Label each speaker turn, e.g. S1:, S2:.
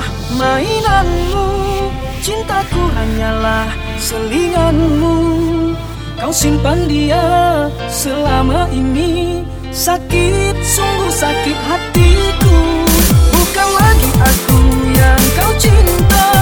S1: hanyalah mainanmu. Cintaku hanyalah selinganmu. Kau simpan dia selama ini. Sakit, sungguh sakit hatiku. Bukan lagi aku yang kau cinta